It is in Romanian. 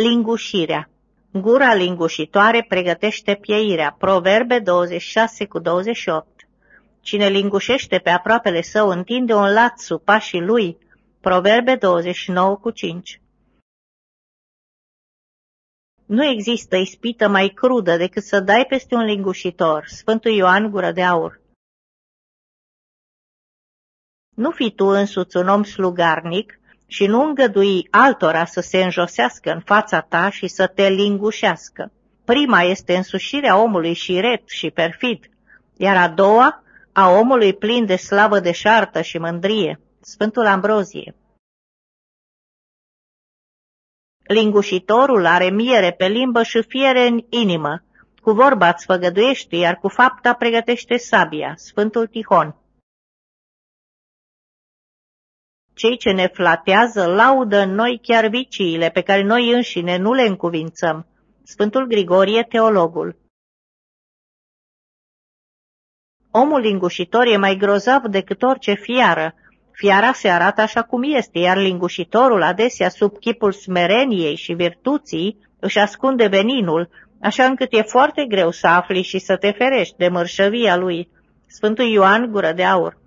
Lingușirea Gura lingușitoare pregătește pieirea. Proverbe 26 cu 28 Cine lingușește pe aproapele său întinde un lat sub pașii lui. Proverbe 29 cu 5 Nu există ispită mai crudă decât să dai peste un lingușitor. Sfântul Ioan Gură de Aur Nu fi tu însuți un om slugarnic și nu îngădui altora să se înjosească în fața ta și să te lingușească. Prima este însușirea omului șiret și perfid, iar a doua a omului plin de slavă deșartă și mândrie. Sfântul Ambrozie Lingușitorul are miere pe limbă și fiere în inimă. Cu vorba îți făgăduiește, iar cu fapta pregătește sabia. Sfântul Tihon Cei ce ne flatează laudă în noi chiar viciile pe care noi înșine nu le încuvințăm. Sfântul Grigorie, teologul Omul lingușitor e mai grozav decât orice fiară. Fiara se arată așa cum este, iar lingușitorul adesea sub chipul smereniei și virtuții își ascunde veninul, așa încât e foarte greu să afli și să te ferești de mărșăvia lui. Sfântul Ioan Gură de Aur